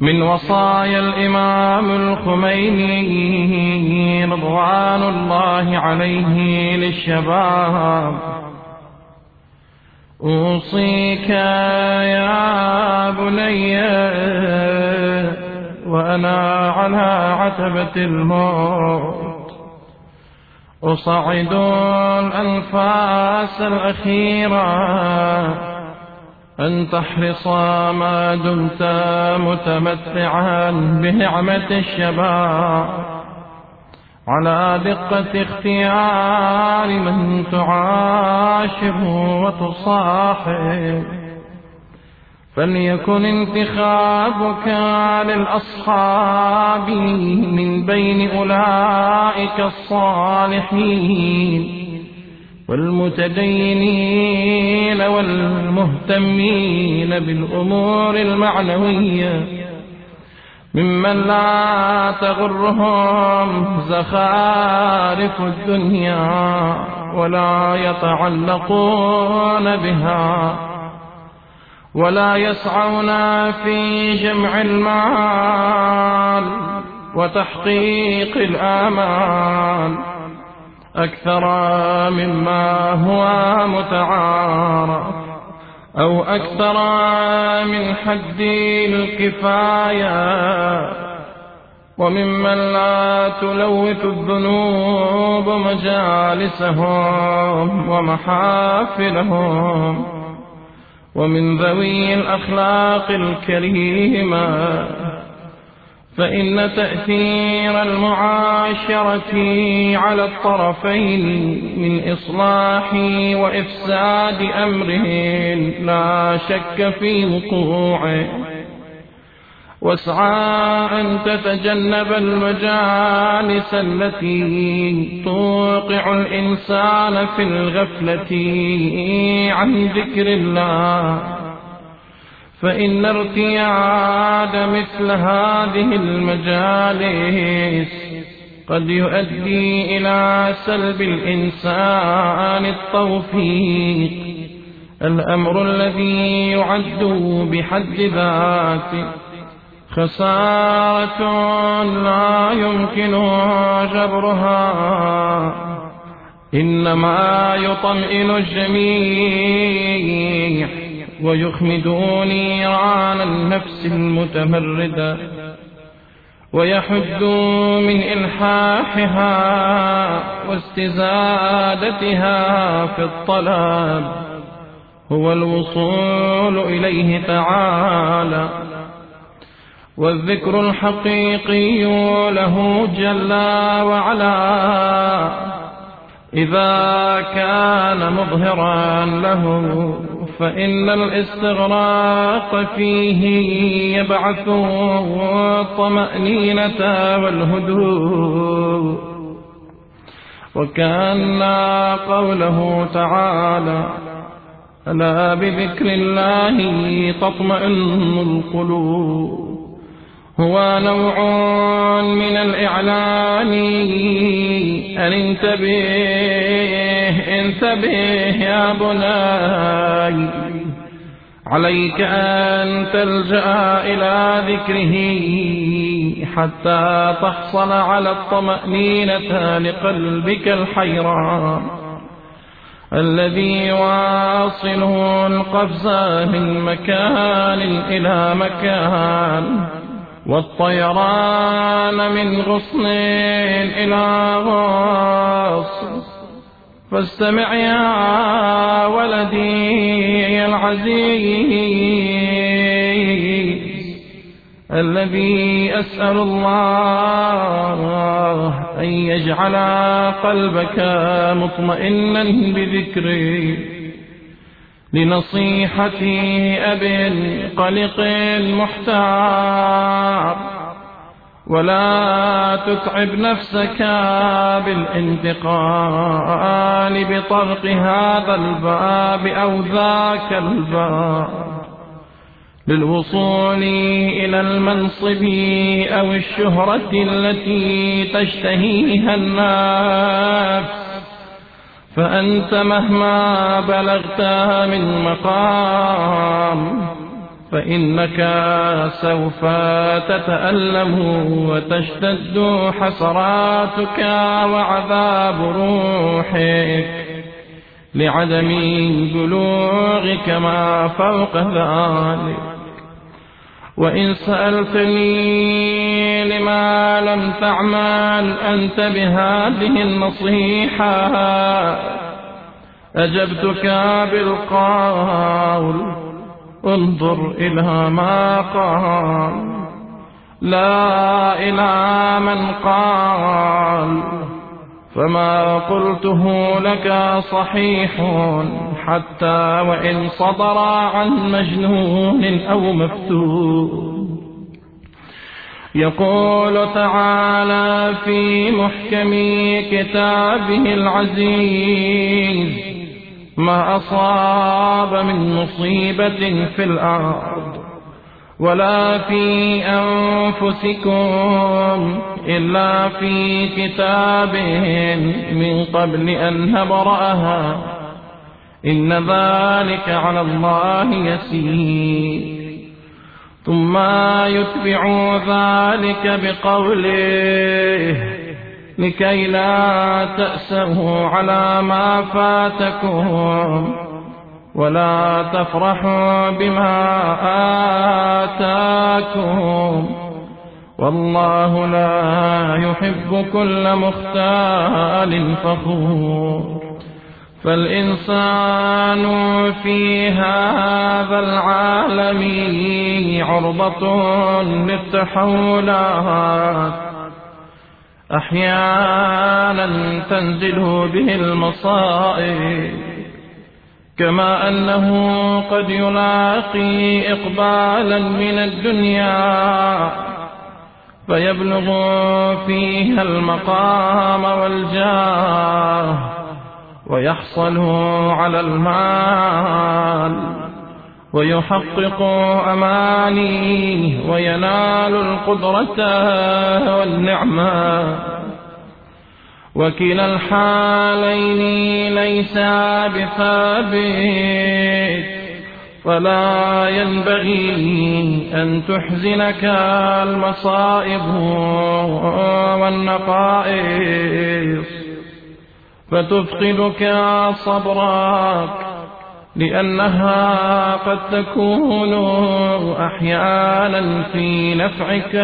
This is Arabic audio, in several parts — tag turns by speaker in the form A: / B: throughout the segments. A: من وصايا الإمام الخميني رضوان الله عليه للشباب أوصيك يا بني وأنا على عتبة الموت أصعد الأنفاس الأخيرة أن تحرصا ما دمت متمتعا بنعمة الشباب على دقة اختيار من تعاشر وتصاحب فليكن انتخابك للأصحاب من بين أولئك الصالحين والمتدينين والمهتمين بالأمور المعنوية ممن لا تغرهم زخارف الدنيا ولا يتعلقون بها ولا يسعون في جمع المال وتحقيق الآمال أكثر مما هو متعارف أو أكثر من حد الكفاية وممن لا تلوث الذنوب مجالسهم ومحافلهم ومن ذوي الأخلاق الكريمة فإن تأثير المعاشرة على الطرفين من إصلاح وإفساد أمرهن لا شك في وقوعه واسعى أن تتجنب المجالس التي توقع الإنسان في الغفلة عن ذكر الله فإن ارتياد مثل هذه المجالس قد يؤدي إلى سلب الإنسان التوفيق الأمر الذي يعد بحد ذاته خسارة لا يمكن جبرها إنما يطمئن الجميع ويخمدوني نيران النفس المتمردا ويحدوا من إلحاحها واستزادتها في الطلب هو الوصول إليه تعالى والذكر الحقيقي له جل وعلا إذا كان مظهرا له فإن الاستغراق فيه يبعث الطمأنينة والهدوء وكأن قوله تعالى ألا بذكر الله تطمئن القلوب هو نوع من الإعلان أن انتبه انتبه يا بني عليك أن تلجأ إلى ذكره حتى تحصل على الطمأنينة لقلبك الحيران الذي يواصله القفز من مكان إلى مكان والطيران من غصن إلى غصن فاستمع يا ولدي العزيز الذي أسأل الله أن يجعل قلبك مطمئنا بذكري لنصيحة أب قلق المحتار ولا تتعب نفسك بالانتقال بطرق هذا الباب أو ذاك الباب للوصول إلى المنصب أو الشهرة التي تشتهيها النفس فأنت مهما بلغت من مقام فإنك سوف تتألم وتشتد حسراتك وعذاب روحك لعدم بلوغك ما فوق ذلك وإن سألتني لما لم تعمل أنت بهذه النصيحة أجبتك بالقول انظر إلى ما قال لا إلى من قال فما قلته لك صحيح حتى وإن صدرا عن مجنون أو مفتون يقول تعالى في محكم كتابه العزيز ما أصاب من مصيبة في الأرض ولا في أنفسكم إلا في كتاب من قبل أن نبرأها إن ذلك على الله يسير ثم يتبع ذلك بقوله لكي لا تأسوا على ما فاتكم ولا تفرحوا بما آتاكم والله لا يحب كل مختال فخور فالإنسان في هذا العالم عرضة للتحولات أحيانا تنزله به المصائب كما أنه قد يلاقي إقبالا من الدنيا فيبلغ فيها المقام والجاه ويحصل على المال ويحقق أمانيه وينال القدرة والنعمة وكلا الحالين ليس بثابت فلا ينبغي أن تحزنك المصائب والنقائص فتفقدك صبرك لأنها قد تكون أحيانا في نفعك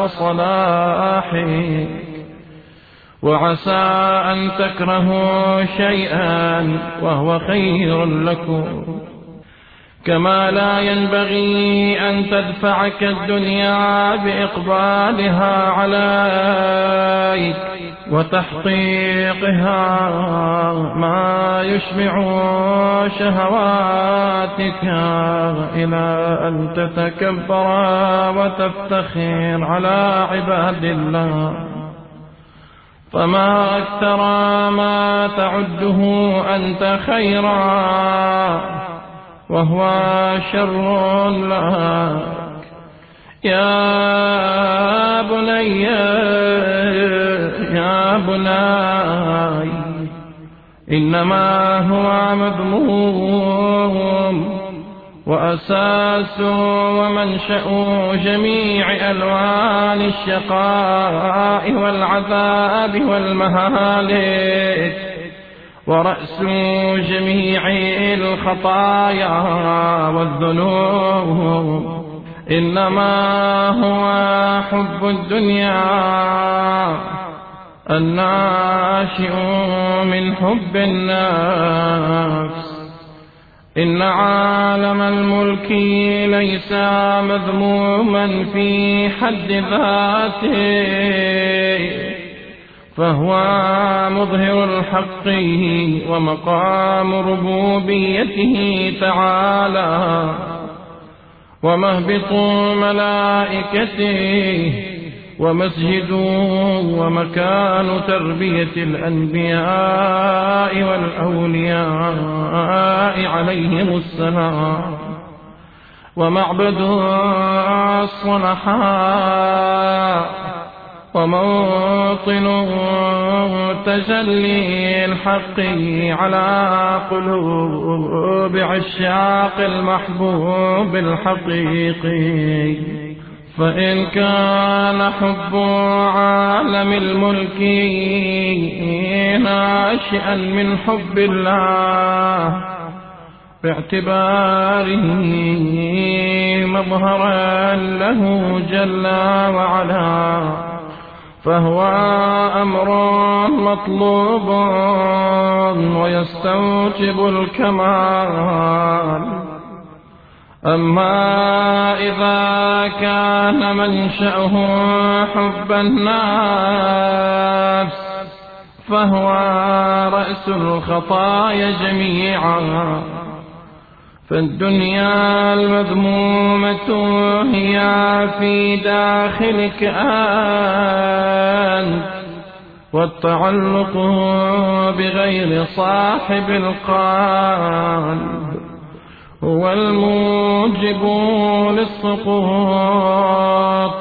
A: وصلاحك وعسى أن تكرهوا شيئا وهو خير لكم كما لا ينبغي أن تدفعك الدنيا بإقبالها عليك وتحقيقها ما يشبع شهواتك إلى أن تتكبر وتفتخر على عباد الله فما أكثر ما تعده أنت خيرا وهو شر لك يا بني يا بني إنما هو مذموم وأساسه ومنشأ جميع ألوان الشقاء والعذاب والمهالك ورأس جميع الخطايا والذنوب إنما هو حب الدنيا الناشئ من حب النفس إن عالم الملك ليس مذموما في حد ذاته فهو مظهر الحق ومقام ربوبيته تعالى ومهبط ملائكته ومسجد ومكان تربية الأنبياء والأولياء عليهم السلام ومعبد الصلحاء وموطن تجلي الحق على قلوب عشاق المحبوب الحقيقي فإن كان حب عالم الملك ناشئا من حب الله باعتباره مظهرا له جل وعلا فهو أمر مطلوب ويستوجب الكمال أما إذا كان منشأه حب الناس فهو رأس الخطايا جميعا فالدنيا المذمومة هي في داخلك أنت والتعلق بغير صاحب القلب هو الموجب للسقوط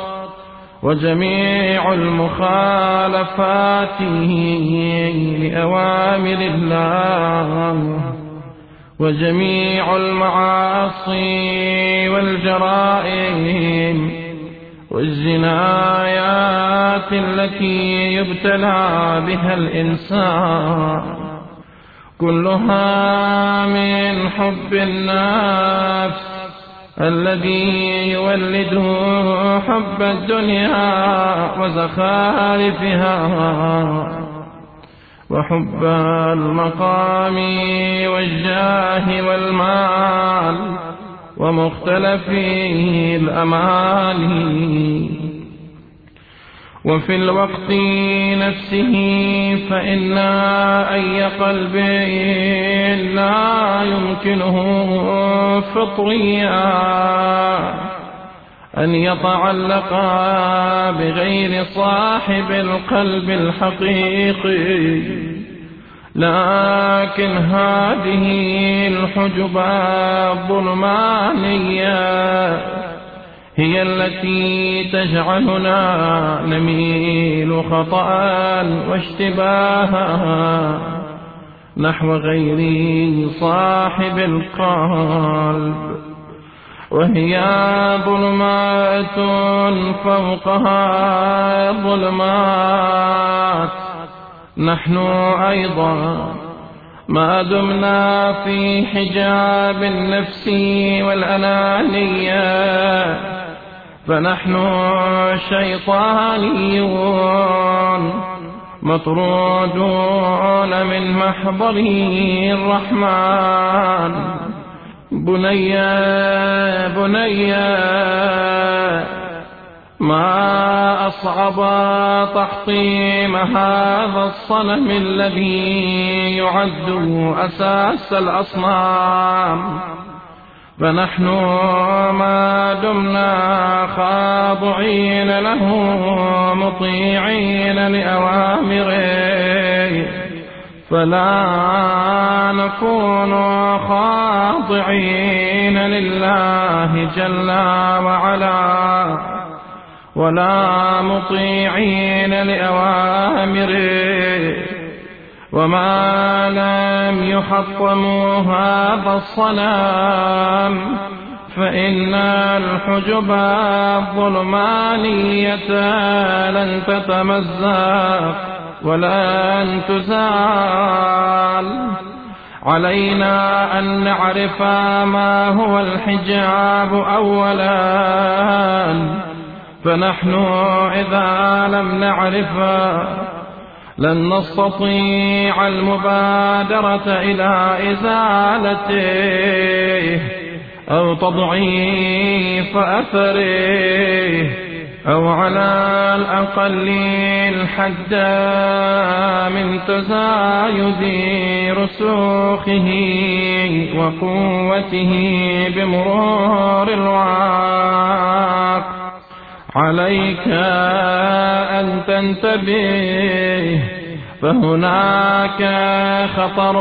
A: وجميع المخالفات لأوامر الله وجميع المعاصي والجرائم والجنايات التي يبتلى بها الإنسان كلها من حب النفس الذي يولده حب الدنيا وزخارفها وحب المقام والجاه والمال ومختلف الأمال وفي الوقت نفسه فإن أي قلب لا يمكنه فطريا أن يتعلقا بغير صاحب القلب الحقيقي لكن هذه الحجبات الظلمانية هي التي تجعلنا نميل خطأ واشتباها نحو غير صاحب القلب وهي ظلمات فوقها ظلمات نحن أيضا ما دمنا في حجاب النفس والأنانية فنحن شيطانيون مطرودون من محضر الرحمن بنيا بنيا ما أصعب تحطيم هذا الصنم الذي يعد أساس الأصنام فنحن ما دمنا خاضعين له مطيعين لأوامره فلا نكون خاضعين لله جل وعلا ولا مطيعين لأوامره وما لم يحطموا هذا الصنم فإن الحجب الظلمانية لن تتمزق ولن تزال علينا أن نعرف ما هو الحجاب أولا فنحن إذا لم نعرف لن نستطيع المبادرة إلى إزالته أو تضعيف أثره أو على الأقل الحد من تزايد رسوخه وقوته بمرور الوعاق عليك أن تنتبه فهناك خطر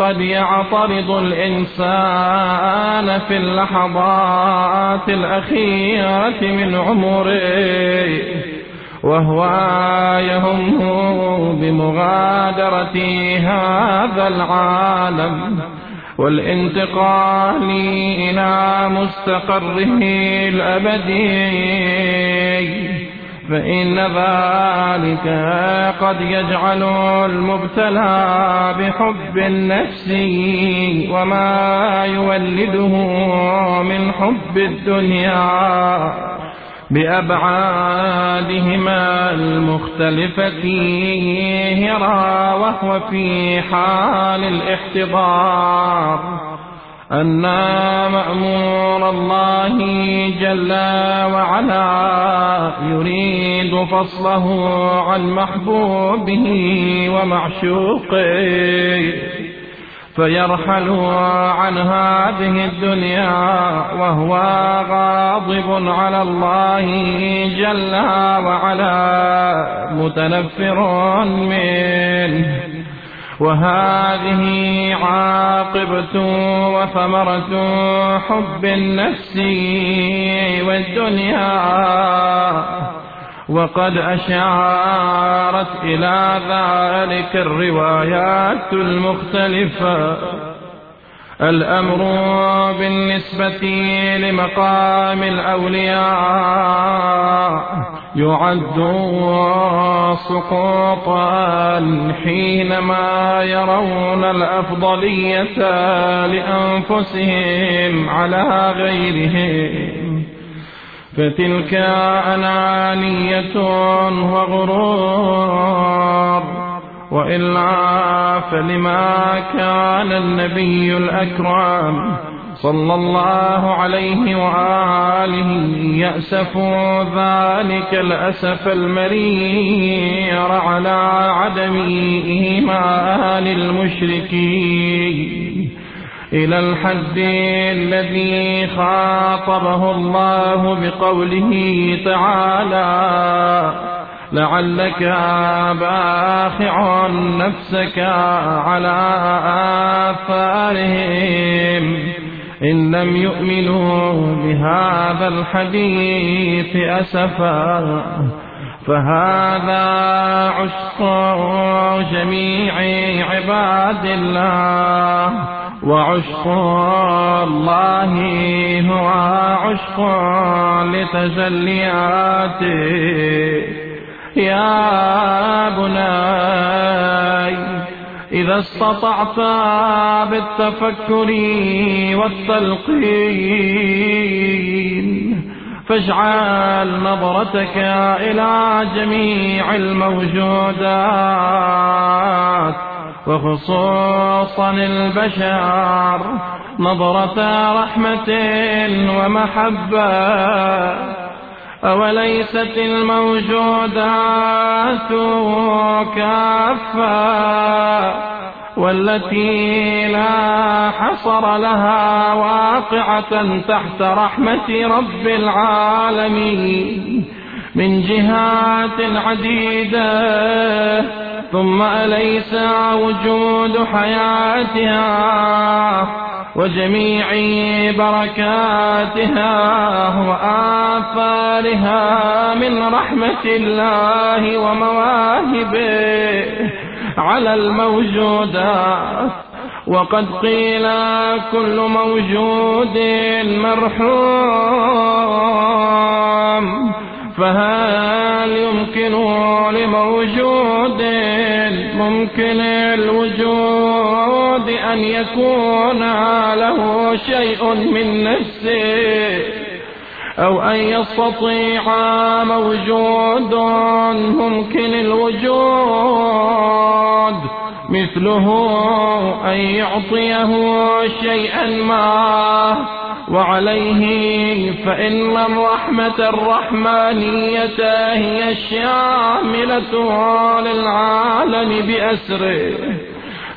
A: قد يعترض الإنسان في اللحظات الأخيرة من عمره وهو يهم بمغادرة هذا العالم والانتقال إلى مستقره الأبدي فإن ذلك قد يجعل المبتلى بحب النفس وما يولده من حب الدنيا بأبعادهما المختلفة هرا وهو في حال الاحتضار أنا مأمور الله جل وعلا يريد فصله عن محبوبه ومعشوقه فيرحل عن هذه الدنيا وهو غاضب على الله جل وعلا متنفر منه وهذه عاقبة وثمرة حب النفس والدنيا وقد أشارت إلى ذلك الروايات المختلفة الأمر بالنسبة لمقام الأولياء يعد سقوطا حينما يرون الأفضلية لأنفسهم على غيرهم فتلك أنانية وغرور وإلا فلما كان النبي الأكرم صلى الله عليه وآله يأسف ذلك الأسف المرير على عدم إيمان المشركين إلى الحد الذي خاطبه الله بقوله تعالى لعلك باخع نفسك على آثارهم إن لم يؤمنوا بهذا الحديث أسفا فهذا عشق جميع عباد الله وعشق الله هو عشق لتجلياته يا بني إذا استطعت بالتفكر والتلقين فاجعل نظرتك إلى جميع الموجودات وخصوصا البشر نظرة رحمة ومحبة أوليست الموجودات كافة والتي لا حصر لها واقعة تحت رحمة رب العالمين من جهات عديدة ثم أليس وجود حياتها وجميع بركاتها وآثارها من رحمة الله ومواهبه على الموجودات وقد قيل كل موجود مرحوم فهل يمكن لموجود ممكن الوجود أن يكون له شيء من نفسه أو أن يستطيع موجود ممكن الوجود مثله أن يعطيه شيئا ما وعليه فإن الرحمة الرحمانية هي الشاملة للعالم بأسره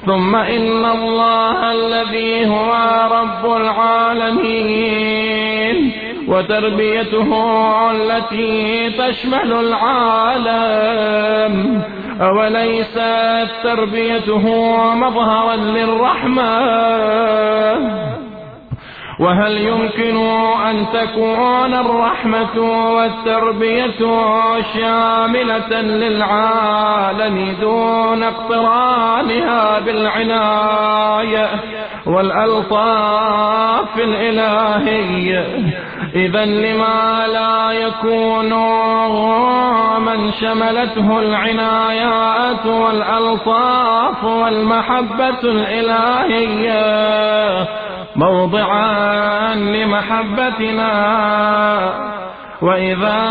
A: ثم إن الله الذي هو رب العالمين وتربيته التي تشمل العالم أوليست تربيته مظهرا للرحمة وهل يمكن أن تكون الرحمة والتربية شاملة للعالم دون اقترانها بالعناية والألطاف الإلهية إذا لما لا يكون من شملته العنايات والألطاف والمحبة الإلهية موضعا لمحبتنا وإذا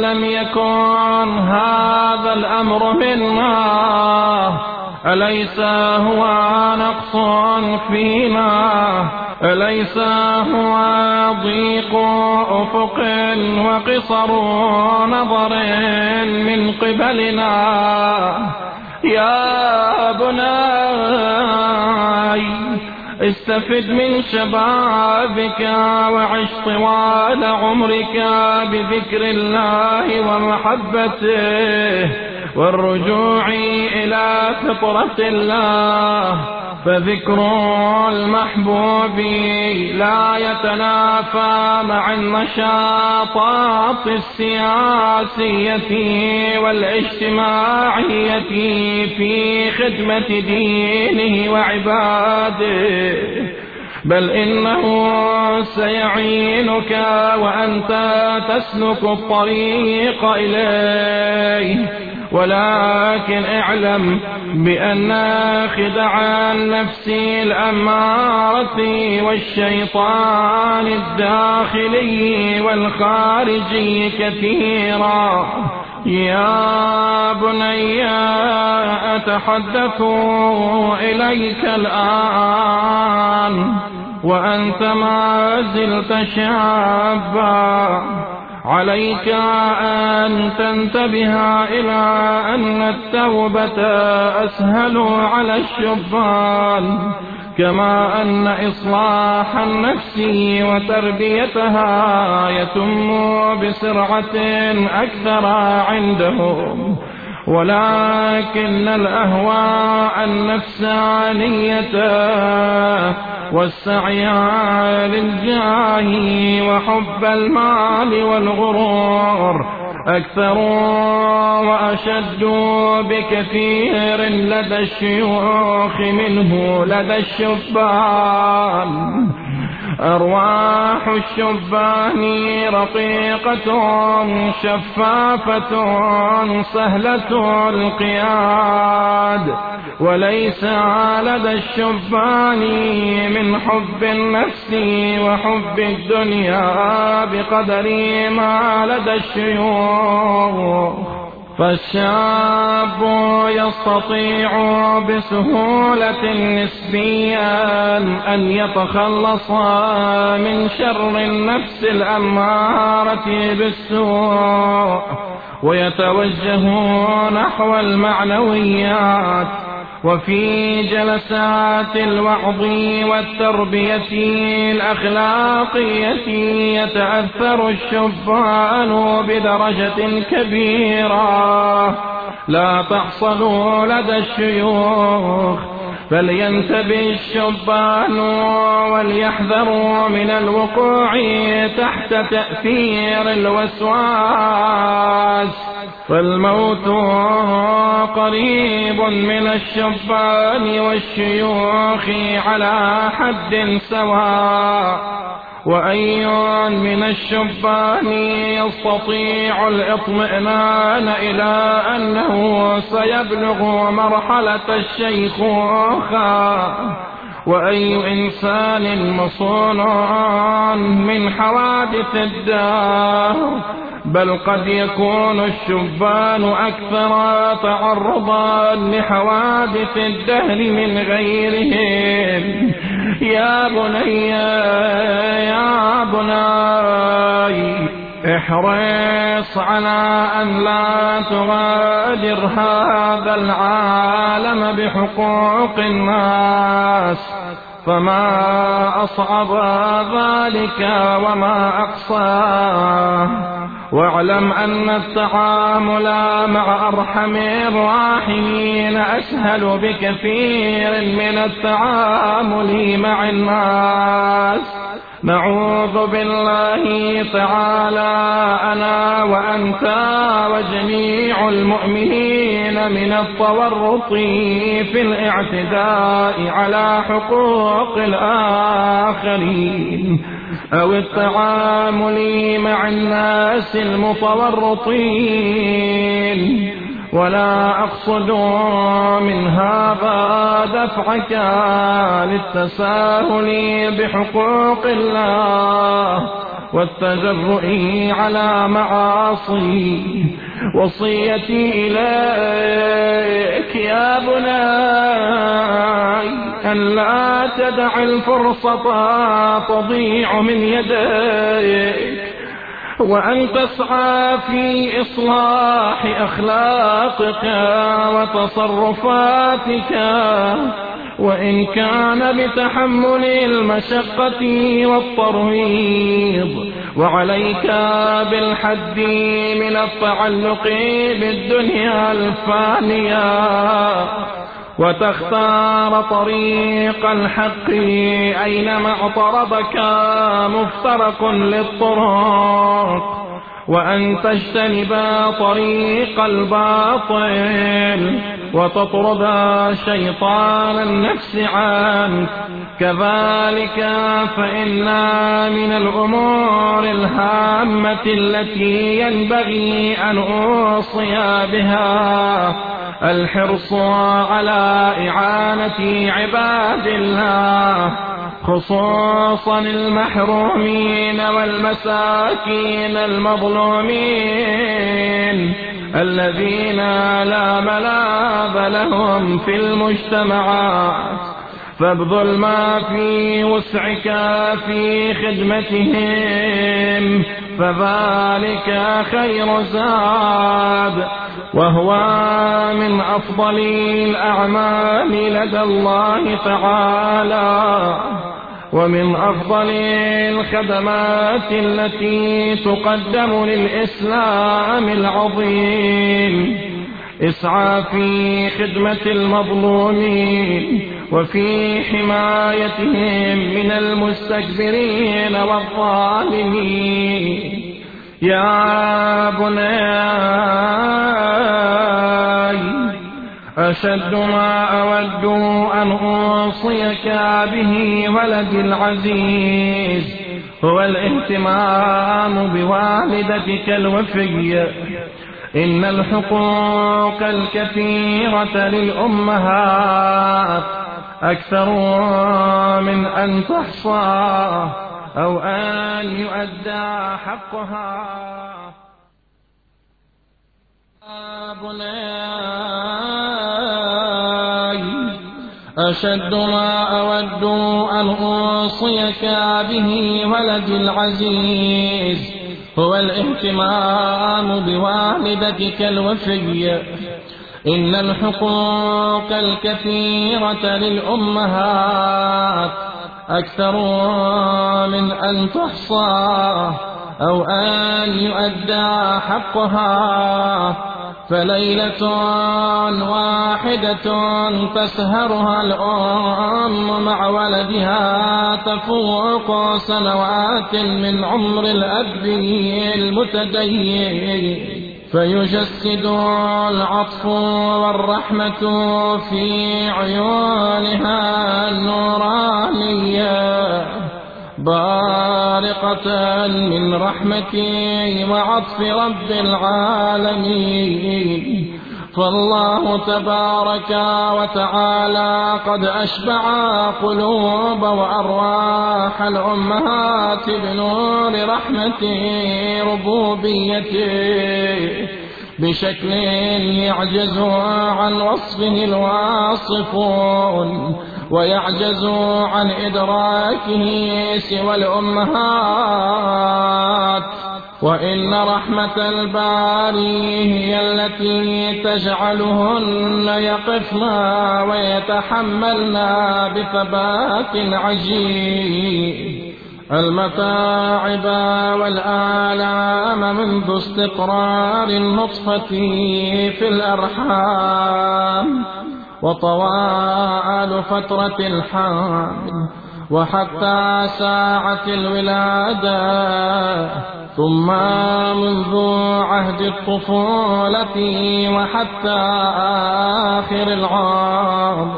A: لم يكن هذا الأمر منا أليس هو نقص فينا أليس هو ضيق أفق وقصر نظر من قبلنا يا بني استفد من شبابك وعش طوال عمرك بذكر الله ومحبته والرجوع إلى فطرة الله فذكر المحبوب لا يتنافى مع النشاطات السياسية والاجتماعية في خدمة دينه وعباده بل إنه سيعينك وأنت تسلك الطريق إليه ولكن اعلم بأن خدع النفس الأمارة والشيطان الداخلي والخارجي كثيرا يا بني أتحدث إليك الآن وأنت ما زلت شابا عليك أن تنتبه إلى أن التوبة أسهل على الشبان كما أن إصلاح النفس وتربيتها يتم بسرعة أكثر عندهم ولكن الأهواء النفسانية والسعي للجاه وحب المال والغرور أكثر وأشد بكثير لدى الشيوخ منه لدى الشبان أرواح الشبان رقيقة شفافة سهلة القياد وليس لدى الشبان من حب النفس وحب الدنيا بقدر ما لدى الشيوخ فالشاب يستطيع بسهولة نسبيا أن يتخلص من شر النفس الأمارة بالسوء ويتوجه نحو المعنويات وفي جلسات الوعظ والتربية الأخلاقية يتأثر الشبان بدرجة كبيرة لا تحصل لدى الشيوخ فلينتبه الشبان وليحذروا من الوقوع تحت تأثير الوسواس فالموت قريب من الشبان والشيوخ على حد سواء وأي من الشبان يستطيع الاطمئنان إلى أنه سيبلغ مرحلة الشيخوخة وأي إنسان مصون من حوادث الدار بل قد يكون الشبان أكثر تعرضا لحوادث الدهر من غيرهم يا بني يا بني احرص على أن لا تغادر هذا العالم بحقوق الناس فما أصعب ذلك وما أقصاه واعلم أن التعامل مع أرحم الراحمين أسهل بكثير من التعامل مع الناس نعوذ بالله تعالى أنا وأنت وجميع المؤمنين من التورط في الاعتداء على حقوق الآخرين أو التعامل مع الناس المتورطين ولا أقصد من هذا دفعك للتساهل بحقوق الله والتجرؤ على معاصي وصيتي إليك يا بني ألا تدع الفرصة تضيع من يديك وأن تسعى في إصلاح أخلاقك وتصرفاتك وإن كان بتحمل المشقة والترهيض وعليك بالحد من التعلق بالدنيا الفانيه وتختار طريق الحق أينما اعترضك مفترق للطرق وأن تجتنب طريق الباطل وتطرد شيطان النفس عنك كذلك فإن من الأمور الهامة التي ينبغي أن أوصي بها الحرص على إعانة عباد الله خصوصا المحرومين والمساكين المظلومين الذين لا ملاذ لهم في المجتمعات فابذل ما في وسعك في خدمتهم فذلك خير زاد وهو من أفضل الأعمال لدى الله تعالى ومن أفضل الخدمات التي تقدم للإسلام العظيم اسعى في خدمة المظلومين وفي حمايتهم من المستكبرين والظالمين يا بني أشد ما أود أن أوصيك به ولدي العزيز هو الاهتمام بوالدتك الوفية إن الحقوق الكثيرة للأمهات أكثر من أن تحصى أو أن يؤدى حقها بني أشد ما أود أن أوصيك به ولدي العزيز هو الاهتمام بوالدتك الوفية إن الحقوق الكثيرة للأمهات أكثر من أن تحصى أو أن يؤدى حقها فليلة واحدة تسهرها الأم مع ولدها تفوق سنوات من عمر الأب المتدين فيجسد العطف والرحمة في عيونها النورانية بارقة من رحمتي وعطف رب العالمين فالله تبارك وتعالى قد أشبع قلوب وأرواح الأمهات بنور رحمته ربوبيته بشكل يعجز عن وصفه الواصفون ويعجزوا عن إدراكه سوى الأمهات وإن رحمة الباري هي التي تجعلهن يقفن ويتحملن بثبات عجيب المتاعب والآلام منذ استقرار النطفة في الأرحام وطوال فترة الحمل وحتى ساعة الولادة ثم منذ عهد الطفولة وحتى آخر العام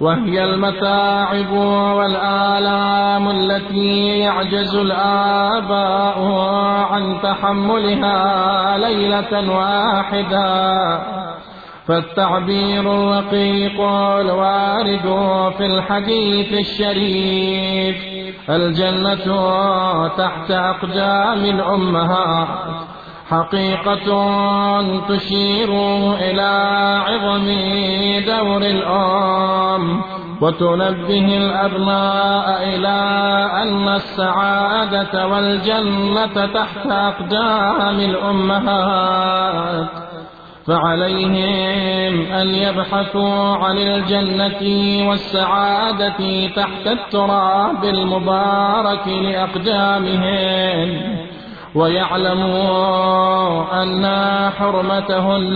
A: وهي المتاعب والآلام التي يعجز الآباء عن تحملها ليلة واحدة فالتعبير الرقيق الوارد في الحديث الشريف الجنة تحت أقدام الأمهات حقيقة تشير إلى عظم دور الأم وتنبه الأبناء إلى أن السعادة والجنة تحت أقدام الأمهات فعليهم أن يبحثوا عن الجنة والسعادة تحت التراب المبارك لأقدامهم ويعلموا أن حرمتهن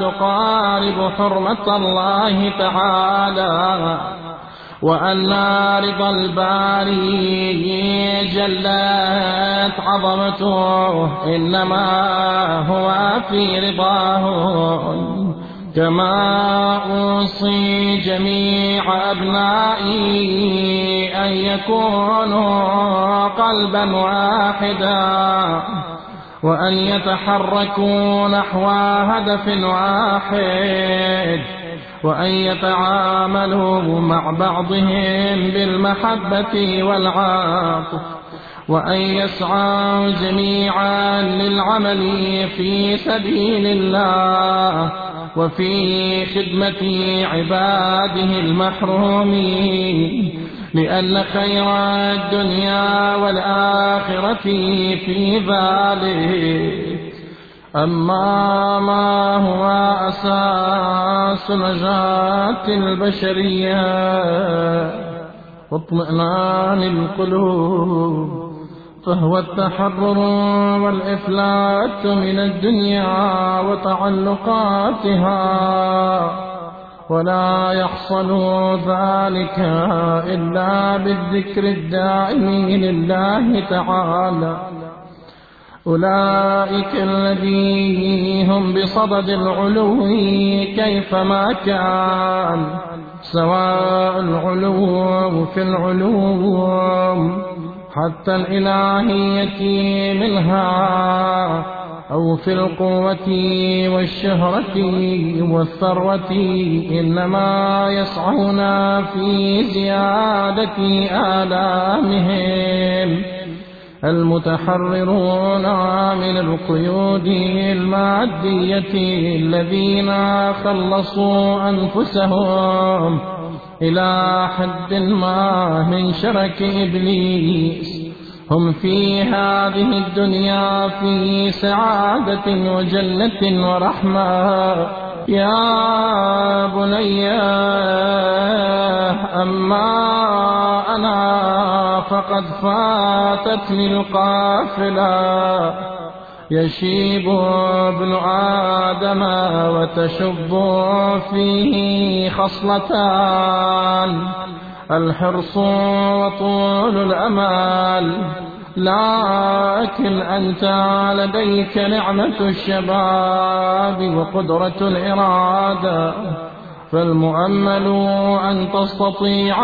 A: تقارب حرمة الله تعالى وأن رضا الباري جلت عظمته إنما هو في رضاه كما أوصي جميع أبنائي أن يكونوا قلبا واحدا وأن يتحركوا نحو هدف واحد وأن يتعاملوا مع بعضهم بالمحبة والعاطفة وأن يسعوا جميعا للعمل في سبيل الله وفي خدمة عباده المحرومين لأن خير الدنيا والآخرة في ذلك أما ما هو أساس نجاة البشرية واطمئنان القلوب فهو التحرر والإفلات من الدنيا وتعلقاتها ولا يحصل ذلك إلا بالذكر الدائم لله تعالى أولئك الذين هم بصدد العلو كيفما كان سواء العلو في العلو حتى الإلهية منها أو في القوة والشهرة والثروة إنما يسعون في زيادة آلامهم المتحررون من القيود المادية الذين خلصوا أنفسهم إلى حد ما من شرك إبليس هم في هذه الدنيا في سعادة وجنة ورحمة يا بني أما أنا فقد فاتتني القافلة يشيب ابن آدم وتشب فيه خصلتان الحرص وطول الأمال لكن أنت لديك نعمة الشباب وقدرة الإرادة فالمؤمل أن تستطيع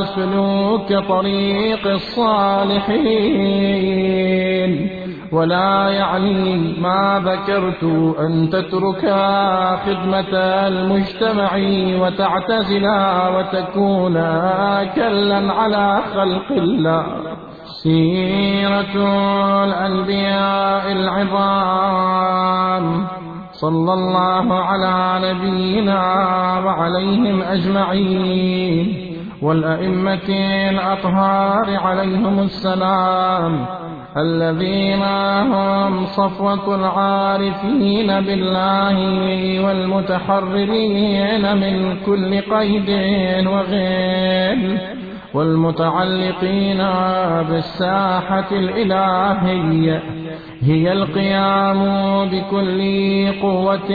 A: سلوك طريق الصالحين ولا يعني ما ذكرت أن تترك خدمة المجتمع وتعتزل وتكون كلا على خلق الله سيرة الأنبياء العظام صلى الله على نبينا وعليهم أجمعين والأئمة الأطهار عليهم السلام الذين هم صفوة العارفين بالله والمتحررين من كل قيد وغير والمتعلقين بالساحة الإلهية هي القيام بكل قوة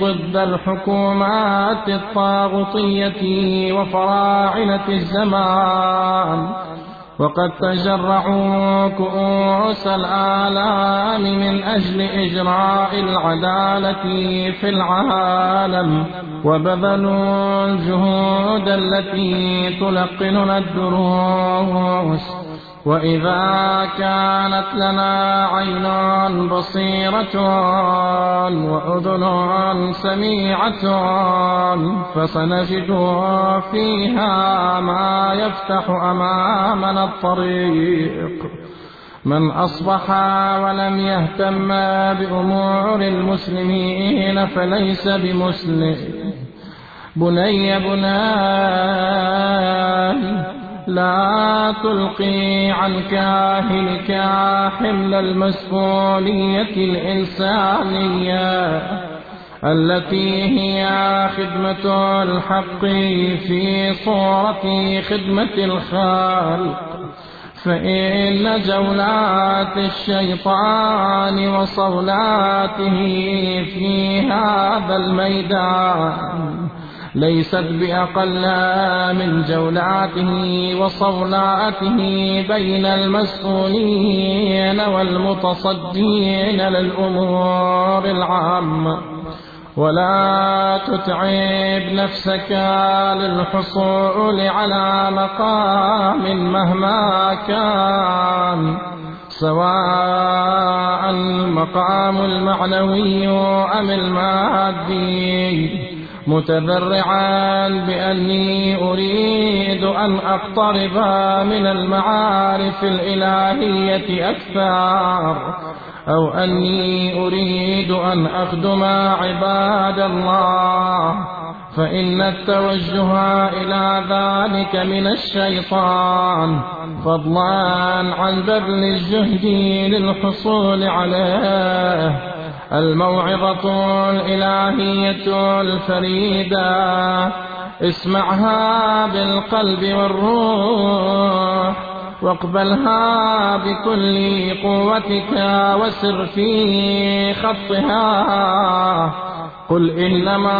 A: ضد الحكومات الطاغوتية وفراعنة الزمان وقد تجرعوا كؤوس الآلام من أجل إجراء العدالة في العالم وبذلوا الجهود التي تلقننا الدروس وإذا كانت لنا عين بصيرة وأذن سميعة فسنجد فيها ما يفتح أمامنا الطريق من أصبح ولم يهتم بأمور المسلمين فليس بمسلم بني بناي لا تلقي عن كاهل كاحل المسؤولية الإنسانية التي هي خدمة الحق في صورة خدمة الخالق فإن جولات الشيطان وصولاته في هذا الميدان ليست بأقل من جولاته وصولاته بين المسؤولين والمتصدين للأمور العامة ولا تتعب نفسك للحصول على مقام مهما كان سواء المقام المعنوي أم المادي متبرعا بأني أريد أن أقترب من المعارف الإلهية أكثر أو أني أريد أن أخدم عباد الله فإن التوجه إلى ذلك من الشيطان فضلا عن بذل الجهد للحصول عليه الموعظة الإلهية الفريدة اسمعها بالقلب والروح واقبلها بكل قوتك وسر في خطها قل إنما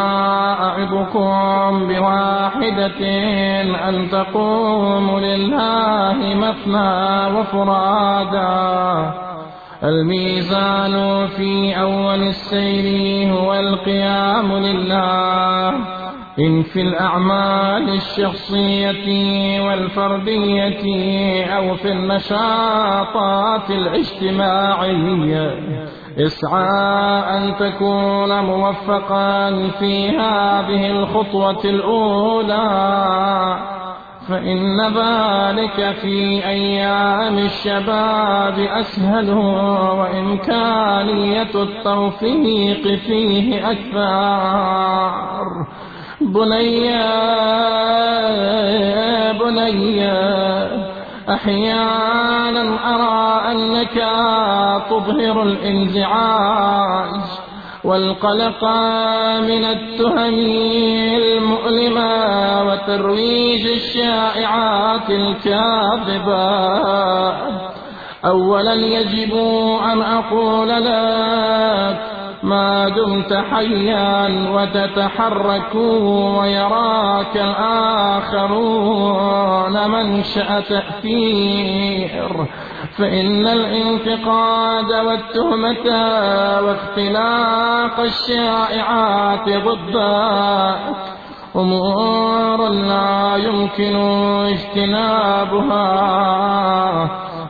A: أعظكم بواحدة أن تقوموا لله مثنى وفرادا الميزان في أول السير هو القيام لله إن في الأعمال الشخصية والفردية أو في النشاطات الاجتماعية اسعى أن تكون موفقا في هذه الخطوة الأولى فإن ذلك في أيام الشباب أسهل وإمكانية التوفيق فيه أكثر بنيا بنيا أحيانا أرى أنك تظهر الانزعاج والقلق من التهم المؤلمة وترويج الشائعات الكاذبة أولا يجب أن أقول لك ما دمت حيا وتتحرك ويراك الآخرون منشأ تأثير فإن الانتقاد والتهمة واختلاق الشائعات ضدك أمور لا يمكن اجتنابها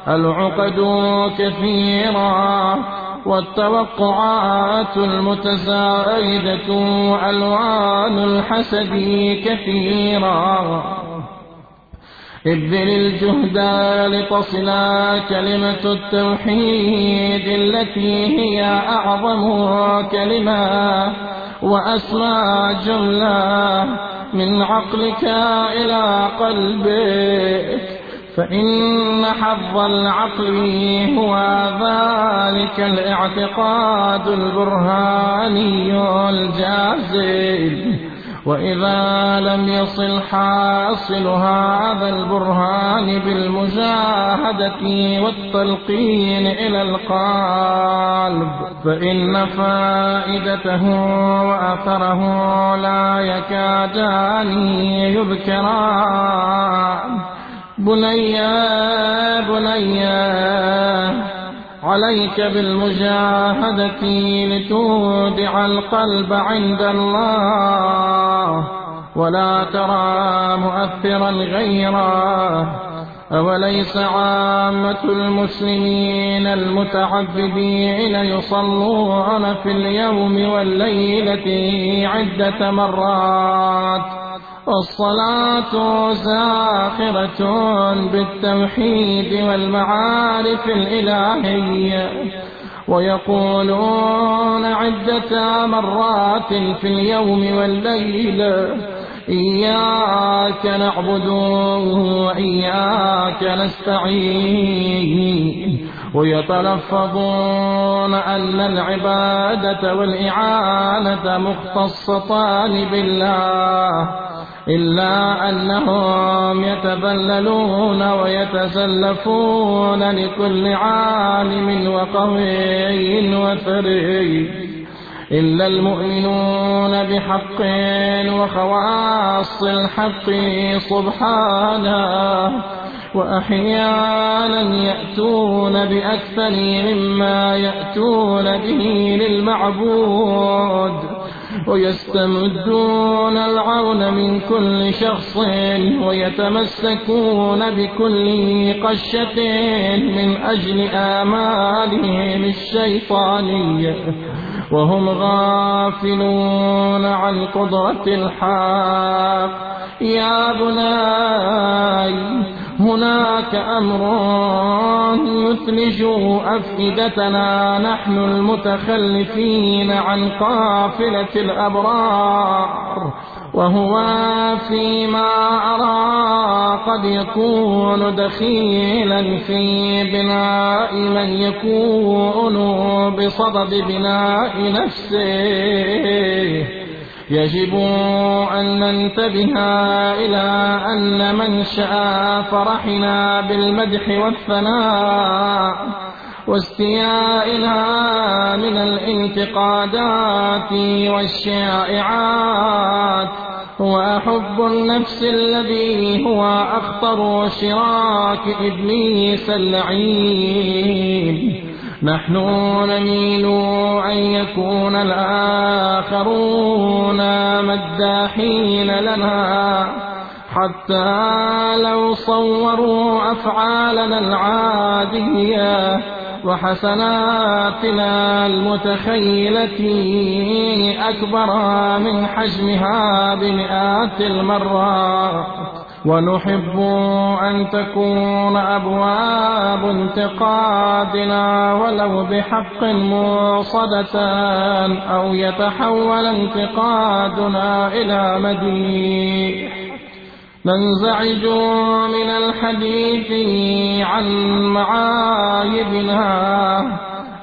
A: العقد كثيرة والتوقعات المتزايدة ألوان الحسد كثيرة ابذل الجهد لتصل كلمة التوحيد التي هي أعظم كلمة وأسمى جملة من عقلك إلى قلبك فإن حظ العقل هو ذلك الاعتقاد البرهاني الجازم وإذا لم يصل حاصل هذا البرهان بالمجاهدة والتلقين إلى القلب فإن فائدته وأثره لا يكادان يبكران بنيا بنيا عليك بالمجاهدة لتودع القلب عند الله ولا ترى مؤثرا غيره أوليس عامة المسلمين المتعبدين يصلون في اليوم والليلة عدة مرات والصلاة ساخرة بالتوحيد والمعارف الإلهية ويقولون عدة مرات في اليوم والليلة إياك نعبد وإياك نستعين ويتلفظون أن العبادة والإعانة مختصتان بالله إلا أنهم يتبللون ويتسلفون لكل عالم وقوي وثري إلا المؤمنون بحق وخواص الحق سبحانه وأحيانا يأتون بأكثر مما يأتون به للمعبود ويستمدون العون من كل شخص ويتمسكون بكل قشة من أجل آمالهم الشيطانية وهم غافلون عن قدرة الحق يا بني هناك أمر يثلج أفئدتنا نحن المتخلفين عن قافلة الأبرار وهو فيما أرى قد يكون دخيلا في بناء من يكون بصدد بناء نفسه يجب أن ننتبه إلى أن من شاء فرحنا بالمدح والثناء واستيائنا من الانتقادات والشائعات وحب النفس الذي هو أخطر شراك إبليس اللعين نحن نميل أن يكون الآخرون مداحين لنا حتى لو صوروا أفعالنا العادية وحسناتنا المتخيلة أكبر من حجمها بمئات المرات ونحب أن تكون أبواب انتقادنا ولو بحق موصدة أو يتحول انتقادنا إلى مديح ننزعج من الحديث عن معايبنا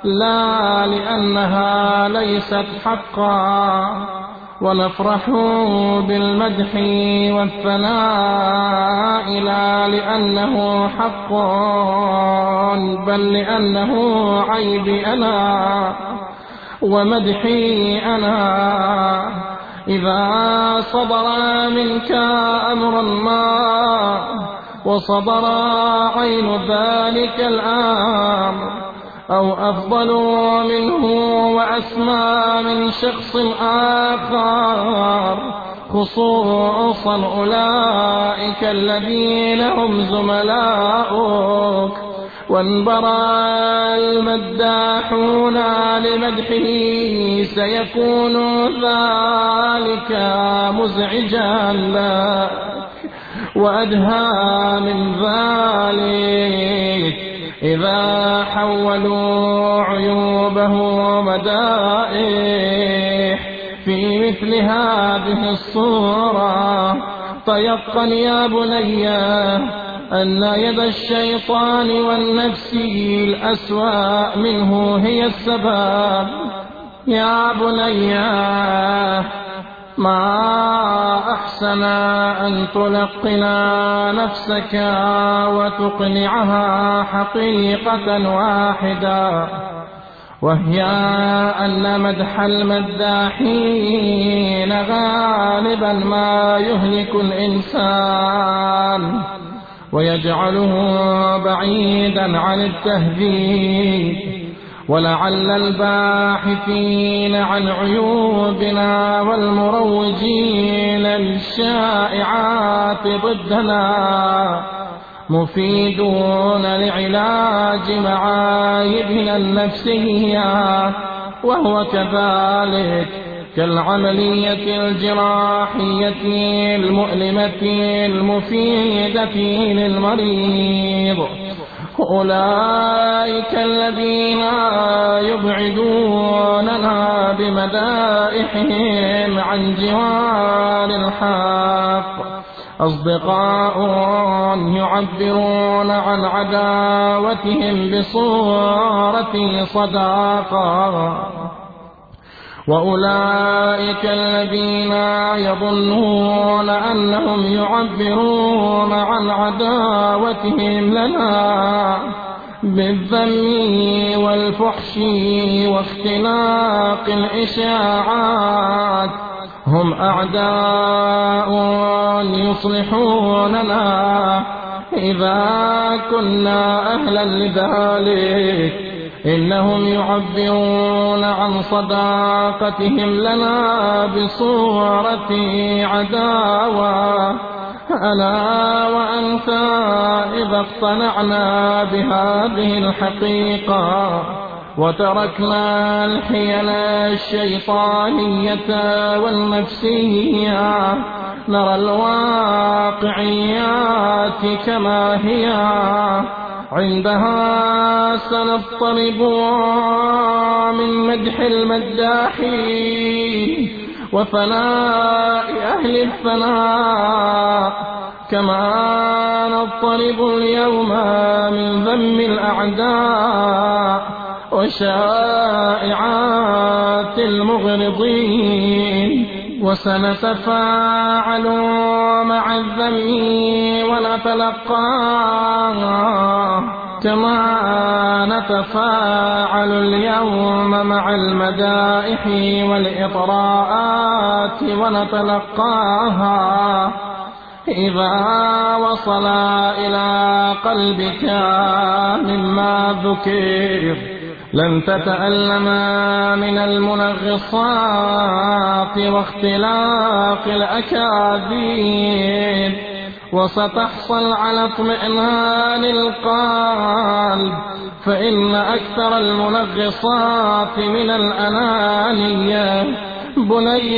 A: لا لأنها ليست حقا ونفرح بالمدح والثناء لا لأنه حق بل لأنه عيبي أنا ومدحي أنا إذا صبر منك أمر ما وصبر عين ذلك الأمر أو أفضل منه وأسمى من شخص آخر خصوصا أولئك الذين هم زملاؤك وانبرى المداحون لمدحه سيكون ذلك مزعجا لك وأدهى من ذلك إذا حولوا عيوبه مدائح في مثل هذه الصورة تيقن يا بني أن يد الشيطان والنفس الأسوأ منه هي السبب يا بني ما أحسن أن تلقن نفسك وتقنعها حقيقة واحدة وهي أن مدح المداحين غالبا ما يهلك الإنسان ويجعله بعيدا عن التهذيب ولعل الباحثين عن عيوبنا والمروجين للشائعات ضدنا مفيدون لعلاج معايبنا النفسية وهو كذلك كالعملية الجراحية المؤلمة المفيدة للمريض أولئك الذين يبعدوننا بمدائحهم عن جوار الحق أصدقاء يعبرون عن عداوتهم بصورة صداقة وأولئك الذين يظنون أنهم يعبرون عن عداوتهم لنا بالذم والفحش واختلاق الإشاعات هم أعداء يصلحوننا إذا كنا أهلا لذلك إنهم يعبرون عن صداقتهم لنا بصورة عداوة ألا وأنت إذا اقتنعنا بهذه الحقيقة وتركنا الحيل الشيطانية والنفسية نرى الواقعيات كما هي عندها سنضطرب من مدح المداحين وفناء أهل الفناء كما نضطرب اليوم من ذم الأعداء وشائعات المغرضين وسنتفاعل مع الذم ونتلقاه كما نتفاعل اليوم مع المدائح والإطراءات ونتلقاها إذا وصل إلى قلبك مما ذكر لن تتألم من المنغصات واختلاق الأكاذيب وستحصل على اطمئنان القلب فإن أكثر المنغصات من الأنانية بني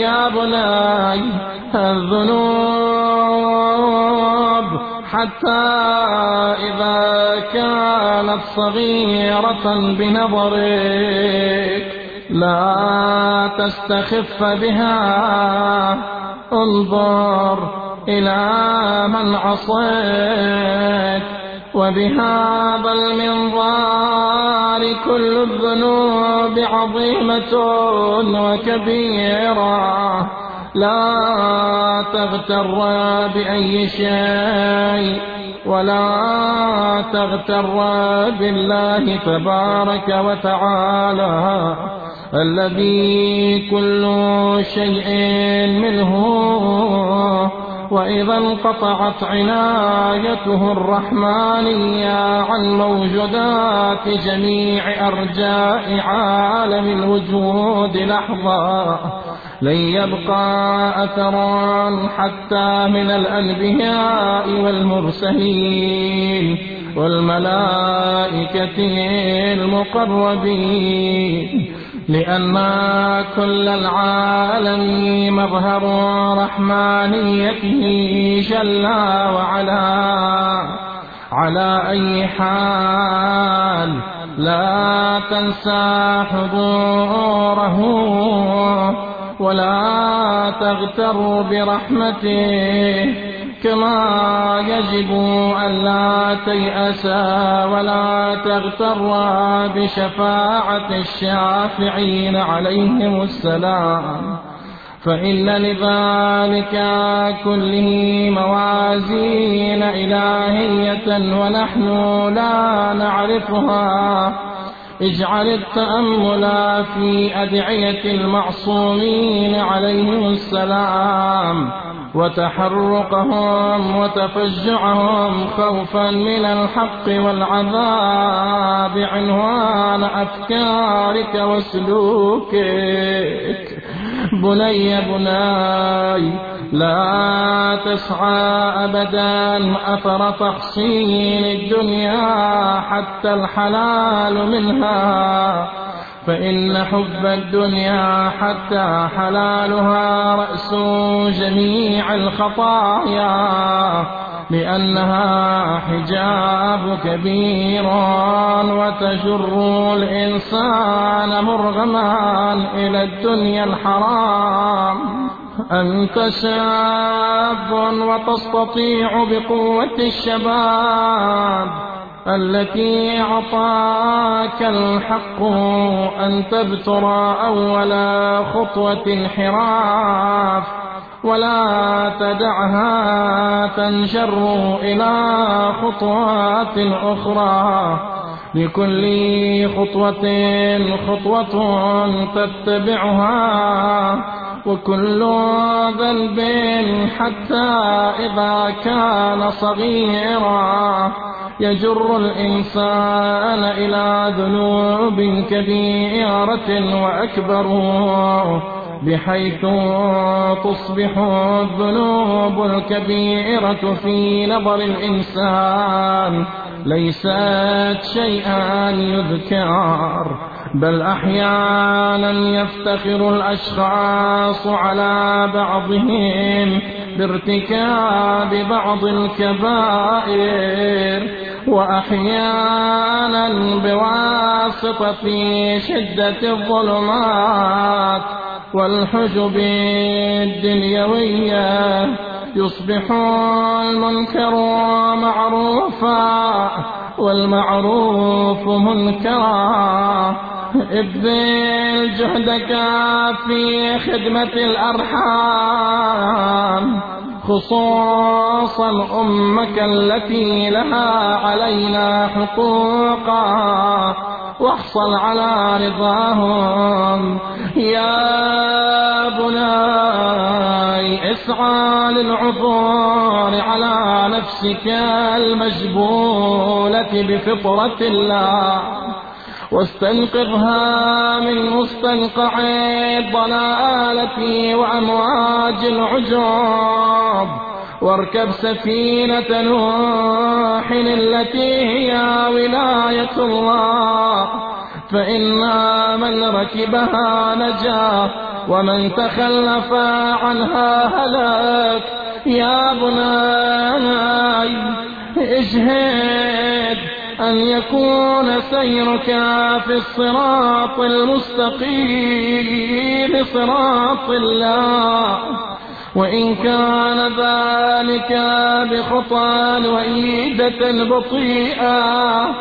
A: يا بني الذنوب حتى إذا كانت صغيرة بنظرك لا تستخف بها انظر إلى من عصيت وبهذا المنظار كل الذنوب عظيمة وكبيرة لا تغتر بأي شيء ولا تغتر بالله تبارك وتعالى الذي كل شيء منه وإذا انقطعت عنايته الرحمانية عن موجودات جميع أرجاء عالم الوجود لحظة لن يبقى أثرا حتى من الأنبياء والمرسلين والملائكة المقربين لأن كل العالم مظهر رحمانيته جل وعلا على أي حال لا تنسى حضوره ولا تغتر برحمته كما يجب أن لا تيأسا ولا تغترا بشفاعة الشافعين عليهم السلام فإن لذلك كله موازين إلهية ونحن لا نعرفها اجعل التأمل في أدعية المعصومين عليهم السلام وتحرقهم وتفجعهم خوفا من الحق والعذاب عنوان أفكارك وسلوكك بني بناي لا تسعى أبدا أثر تحصين الدنيا حتى الحلال منها فإن حب الدنيا حتى حلالها رأس جميع الخطايا لأنها حجاب كبير وتجر الإنسان مرغما إلى الدنيا الحرام أنت شاب وتستطيع بقوة الشباب التي أعطاك الحق أن تبتر أول خطوة انحراف ولا تدعها تنشر إلى خطوات أخرى لكل خطوة خطوة تتبعها وكل ذنب حتى إذا كان صغيرا يجر الإنسان إلى ذنوب كبيرة وأكبر بحيث تصبح الذنوب الكبيرة في نظر الإنسان ليست شيئا يذكر بل أحيانا يفتخر الأشخاص على بعضهم بارتكاب بعض الكبائر وأحيانا بواسطة شدة الظلمات والحجب الدنيوية يصبح المنكر معروفا والمعروف منكرا ابذل جهدك في خدمة الأرحام خصوصا أمك التي لها علينا حقوقا واحصل على رضاهم يا بني اسعى للعثور على نفسك المجبولة بفطرة الله واستنقذها من مستنقع الضلالة وأمواج العجوب واركب سفينة نوح التي هي ولاية الله فإن من ركبها نجا ومن تخلف عنها هلك يا بناي اجهد أن يكون سيرك في الصراط المستقيم صراط الله وإن كان ذلك بخطأ وإيدة بطيئة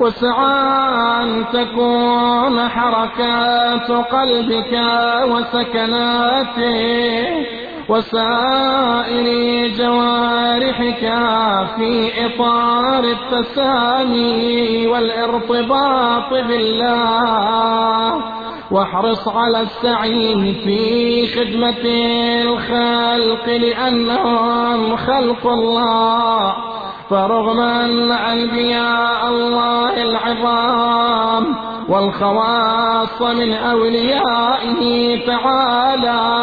A: وسعى أن تكون حركات قلبك وسكناته وسائر جوارحك في إطار التسامي والارتباط بالله واحرص على السعي في خدمة الخلق لأنهم خلق الله فرغم أن أنبياء الله العظام والخواص من أوليائه تعالى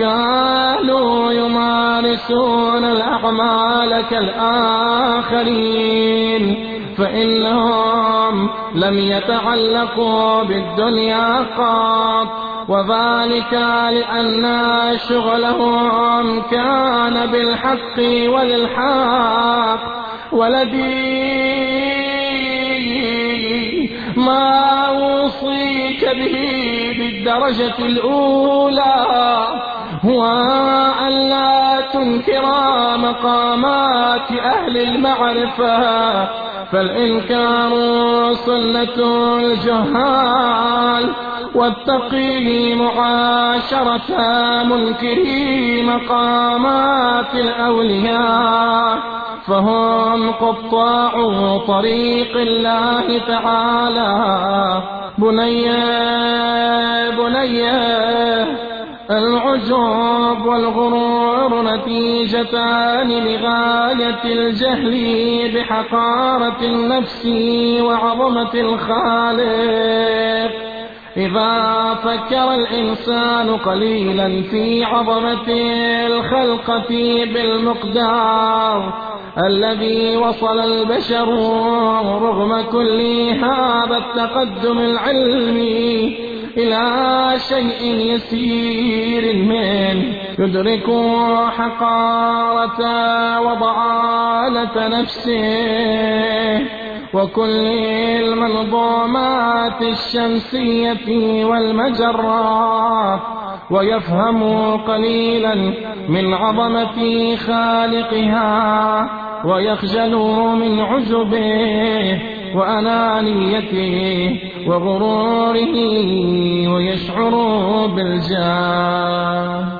A: كانوا يمارسون الأعمال كالآخرين فإنهم لم يتعلقوا بالدنيا قط وذلك لأن شغلهم كان بالحق وللحق ولدي ما أوصيك به بالدرجة الأولى هو أن لا تنكرا مقامات أهل المعرفة فالإنكار صلة الجهال واتقيه معاشرة منكري مقامات الأولياء فهم قطاع طريق الله تعالى بني بني العجب والغرور نتيجتان لغاية الجهل بحقارة النفس وعظمة الخالق إذا فكر الإنسان قليلا في عظمة الخلقة بالمقدار الذي وصل البشر رغم كل هذا التقدم العلمي إلى شيء يسير من يدرك حقارة وضعالة نفسه وكل المنظومات الشمسية والمجرات ويفهم قليلا من عظمة خالقها ويخجل من عجبه وأنانيته وغروره ويشعر بالجاه